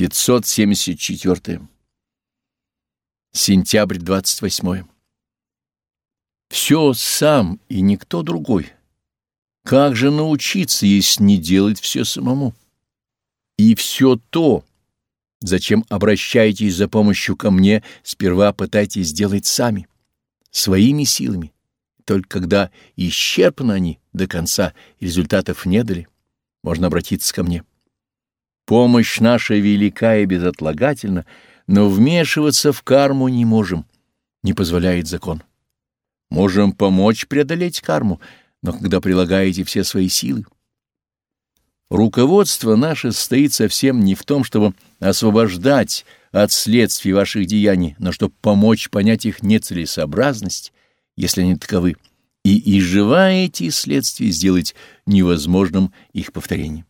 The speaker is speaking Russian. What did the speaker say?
574. Сентябрь 28. Все сам и никто другой. Как же научиться, если не делать все самому? И все то, зачем обращаетесь за помощью ко мне, сперва пытайтесь сделать сами, своими силами. Только когда исчерпаны они до конца результатов не дали, можно обратиться ко мне. Помощь наша велика и безотлагательна, но вмешиваться в карму не можем, не позволяет закон. Можем помочь преодолеть карму, но когда прилагаете все свои силы. Руководство наше состоит совсем не в том, чтобы освобождать от следствий ваших деяний, но чтобы помочь понять их нецелесообразность, если они таковы, и изживая эти следствия сделать невозможным их повторение.